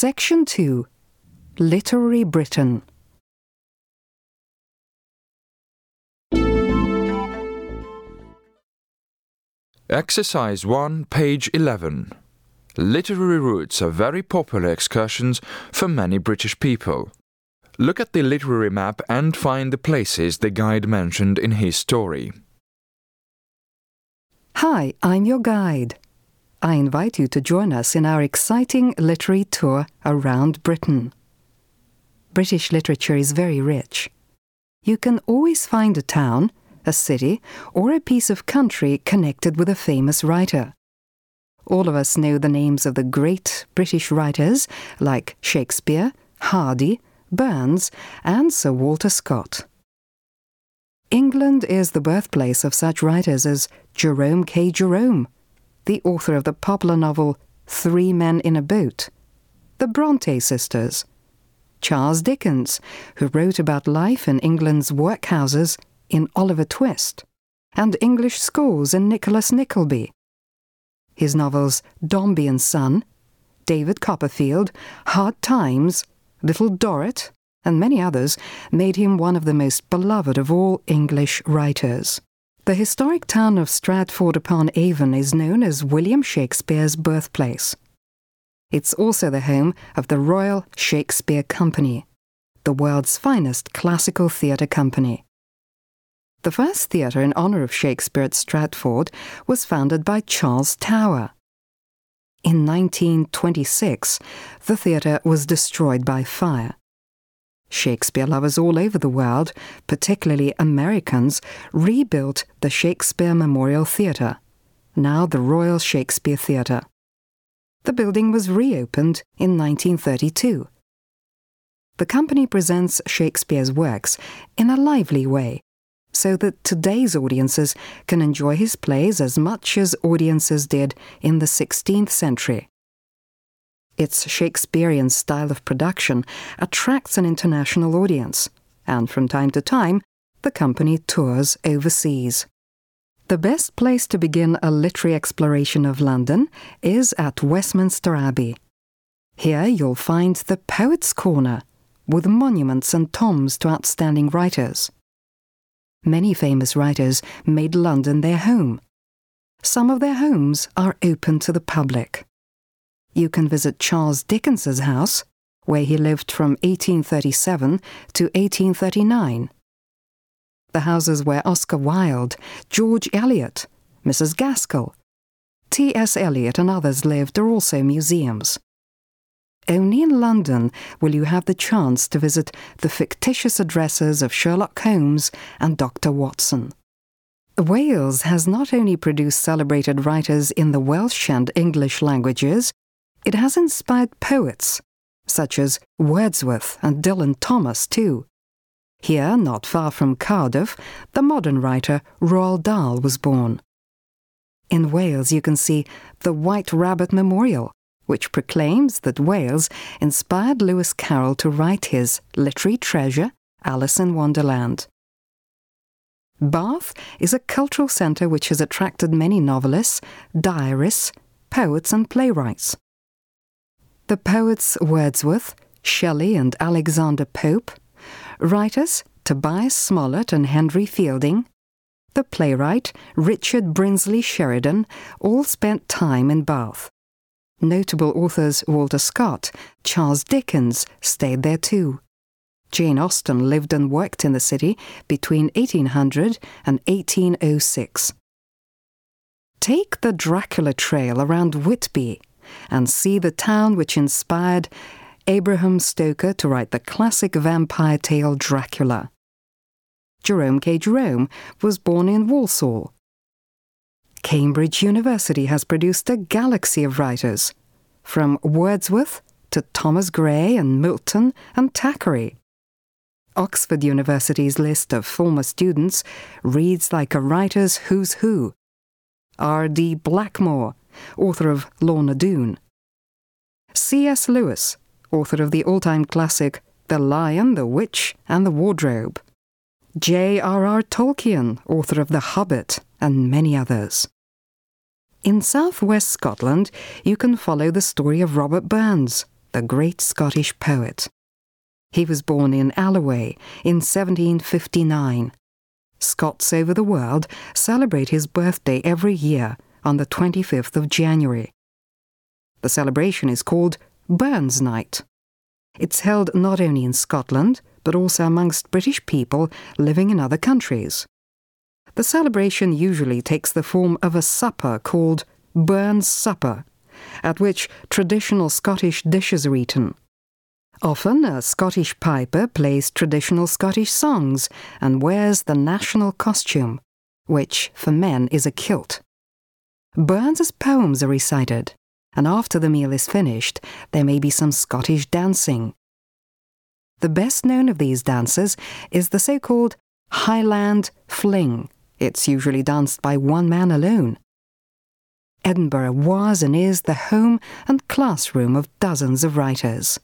Section 2 Literary Britain. Exercise 1, page 11. Literary routes are very popular excursions for many British people. Look at the literary map and find the places the guide mentioned in his story. Hi, I'm your guide. I invite you to join us in our exciting literary tour around Britain. British literature is very rich. You can always find a town, a city, or a piece of country connected with a famous writer. All of us know the names of the great British writers like Shakespeare, Hardy, Burns, and Sir Walter Scott. England is the birthplace of such writers as Jerome K. Jerome, the author of the popular novel Three Men in a Boat, the Bronte sisters, Charles Dickens, who wrote about life in England's workhouses in Oliver Twist, and English schools in Nicholas Nickleby. His novels Dombey and Son, David Copperfield, Hard Times, Little Dorrit, and many others made him one of the most beloved of all English writers. The historic town of Stratford upon Avon is known as William Shakespeare's birthplace. It's also the home of the Royal Shakespeare Company, the world's finest classical theatre company. The first theatre in honour of Shakespeare at Stratford was founded by Charles Flower. In 1926, the theatre was destroyed by fire. Shakespeare lovers all over the world, particularly Americans, rebuilt the Shakespeare Memorial Theatre, now the Royal Shakespeare Theatre. The building was reopened in 1932. The company presents Shakespeare's works in a lively way so that today's audiences can enjoy his plays as much as audiences did in the 16th century. Its Shakespearean style of production attracts an international audience, and from time to time, the company tours overseas. The best place to begin a literary exploration of London is at Westminster Abbey. Here you'll find the Poets' Corner, with monuments and tombs to outstanding writers. Many famous writers made London their home. Some of their homes are open to the public. You can visit Charles Dickens's house, where he lived from 1837 to 1839. The houses where Oscar Wilde, George Eliot, Mrs. Gaskell, T.S. Eliot, and others lived are also museums. Only in London will you have the chance to visit the fictitious addresses of Sherlock Holmes and Dr. Watson. Wales has not only produced celebrated writers in the Welsh and English languages, it has inspired poets, such as Wordsworth and Dylan Thomas, too. Here, not far from Cardiff, the modern writer Roald Dahl was born. In Wales, you can see the White Rabbit Memorial, which proclaims that Wales inspired Lewis Carroll to write his literary treasure, Alice in Wonderland. Bath is a cultural centre which has attracted many novelists, diarists, poets, and playwrights. The poets Wordsworth, Shelley, and Alexander Pope, writers Tobias Smollett and Henry Fielding, the playwright Richard Brinsley Sheridan all spent time in Bath. Notable authors Walter Scott, Charles Dickens stayed there too. Jane Austen lived and worked in the city between 1800 and 1806. Take the Dracula Trail around Whitby and see the town which inspired Abraham Stoker to write the classic vampire tale Dracula. Jerome K. Jerome was born in Walsall, Cambridge University has produced a galaxy of writers, from Wordsworth to Thomas Gray and Milton and Thackeray. Oxford University's list of former students reads like a writer's who's who. R.D. Blackmore, author of Lorna Doone. C.S. Lewis, author of the all time classic The Lion, the Witch, and the Wardrobe. J.R.R. Tolkien, author of The Hobbit, and many others. In southwest Scotland, you can follow the story of Robert Burns, the great Scottish poet. He was born in Alloway in 1759. Scots over the world celebrate his birthday every year on the 25th of January. The celebration is called Burns Night. It's held not only in Scotland, but also amongst British people living in other countries. The celebration usually takes the form of a supper called Burns Supper, at which traditional Scottish dishes are eaten. Often, a Scottish piper plays traditional Scottish songs and wears the national costume, which for men is a kilt. Burns's poems are recited, and after the meal is finished, there may be some Scottish dancing. The best known of these dances is the so called Highland Fling. It's usually danced by one man alone. Edinburgh was and is the home and classroom of dozens of writers.